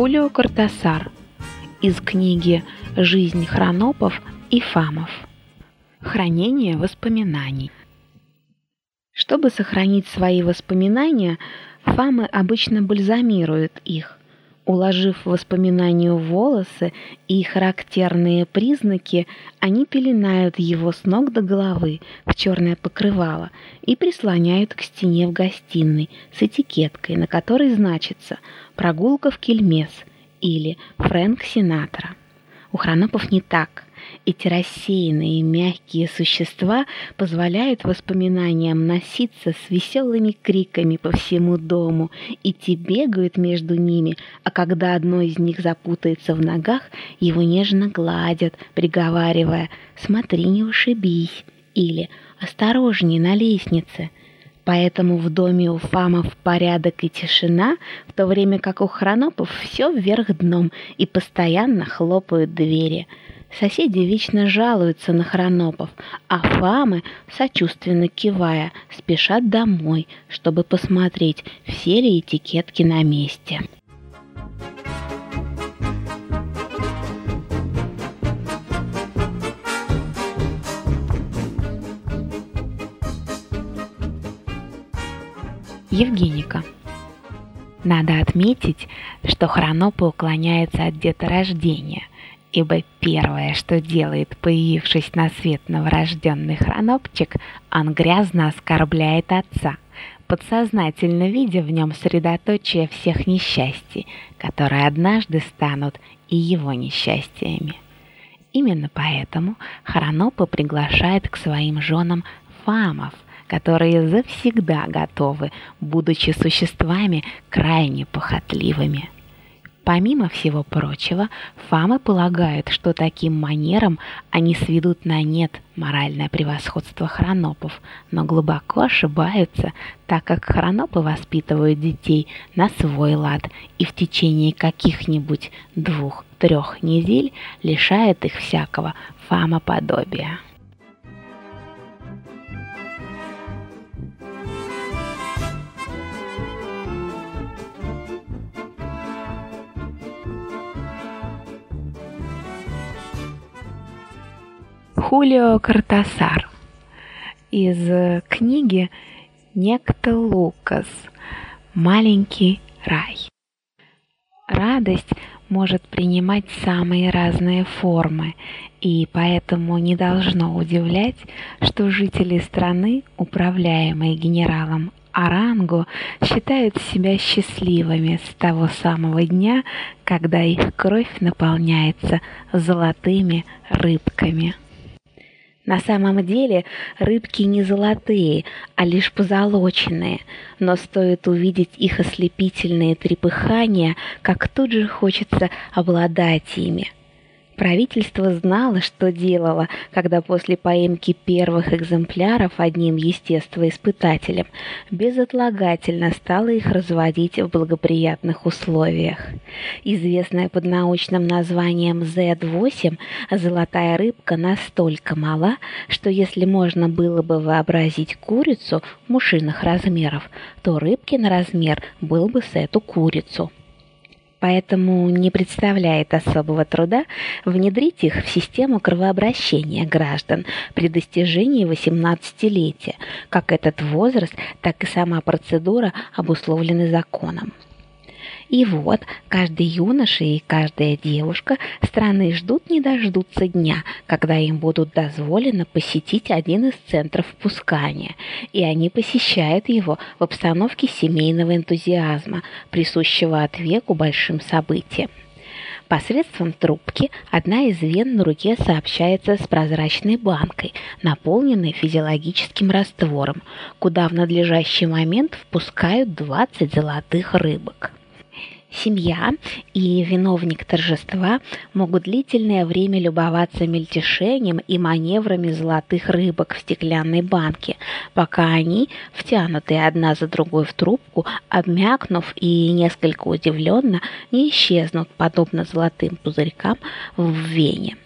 Хулио Кортасар из книги «Жизнь хронопов и фамов». Хранение воспоминаний. Чтобы сохранить свои воспоминания, фамы обычно бальзамируют их, уложив воспоминанию волосы и характерные признаки, они пеленают его с ног до головы в черное покрывало и прислоняют к стене в гостиной с этикеткой, на которой значится «Прогулка в Кельмес» или «Фрэнк Синатра». У хронопов не так. Эти рассеянные мягкие существа позволяют воспоминаниям носиться с веселыми криками по всему дому, идти бегают между ними, а когда одно из них запутается в ногах, его нежно гладят, приговаривая «Смотри, не ушибись» или «Осторожней на лестнице». Поэтому в доме у Фамов порядок и тишина, в то время как у Хронопов все вверх дном и постоянно хлопают двери. Соседи вечно жалуются на Хронопов, а Фамы, сочувственно кивая, спешат домой, чтобы посмотреть, все ли этикетки на месте. Евгеника. Надо отметить, что Хронопы уклоняется от деторождения, ибо первое, что делает появившись на свет новорожденный хронопчик, он грязно оскорбляет отца, подсознательно видя в нем средоточие всех несчастий, которые однажды станут и его несчастьями. Именно поэтому Хронопы приглашает к своим женам фамов – которые завсегда готовы, будучи существами крайне похотливыми. Помимо всего прочего, фамы полагают, что таким манером они сведут на нет моральное превосходство хронопов, но глубоко ошибаются, так как хронопы воспитывают детей на свой лад и в течение каких-нибудь двух-трех недель лишают их всякого фамоподобия. Хулио Картасар из книги «Некто Лукас. Маленький рай». Радость может принимать самые разные формы, и поэтому не должно удивлять, что жители страны, управляемые генералом Аранго, считают себя счастливыми с того самого дня, когда их кровь наполняется золотыми рыбками. На самом деле рыбки не золотые, а лишь позолоченные, но стоит увидеть их ослепительные трепыхания, как тут же хочется обладать ими – Правительство знало, что делало, когда после поимки первых экземпляров одним естествоиспытателем безотлагательно стало их разводить в благоприятных условиях. Известная под научным названием Z8, золотая рыбка настолько мала, что если можно было бы вообразить курицу мушиных размеров, то рыбкин размер был бы с эту курицу поэтому не представляет особого труда внедрить их в систему кровообращения граждан при достижении 18-летия. Как этот возраст, так и сама процедура обусловлены законом. И вот каждый юноша и каждая девушка страны ждут не дождутся дня, когда им будут дозволено посетить один из центров впускания, и они посещают его в обстановке семейного энтузиазма, присущего от веку большим событиям. Посредством трубки одна из вен на руке сообщается с прозрачной банкой, наполненной физиологическим раствором, куда в надлежащий момент впускают 20 золотых рыбок. Семья и виновник торжества могут длительное время любоваться мельтешением и маневрами золотых рыбок в стеклянной банке, пока они, втянутые одна за другой в трубку, обмякнув и несколько удивленно, не исчезнут, подобно золотым пузырькам в вене.